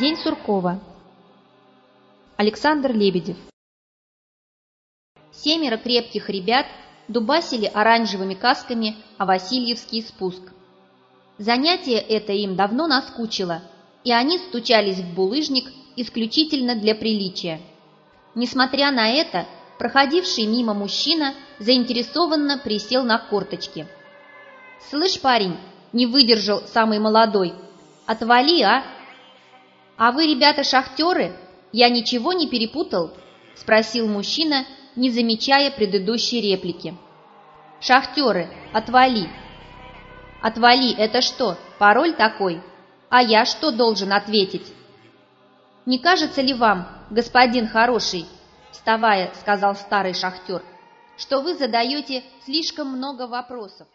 День Суркова. Александр Лебедев. Семеро крепких ребят дубасили оранжевыми касками о Васильевский спуск. Занятие это им давно наскучило, и они стучались в булыжник исключительно для приличия. Несмотря на это, проходивший мимо мужчина заинтересованно присел на корточки. «Слышь, парень!» — не выдержал самый молодой. «Отвали, а!» «А вы, ребята, шахтеры? Я ничего не перепутал?» – спросил мужчина, не замечая предыдущей реплики. «Шахтеры, отвали!» «Отвали – это что, пароль такой? А я что должен ответить?» «Не кажется ли вам, господин хороший, – вставая, сказал старый шахтер, – что вы задаете слишком много вопросов?»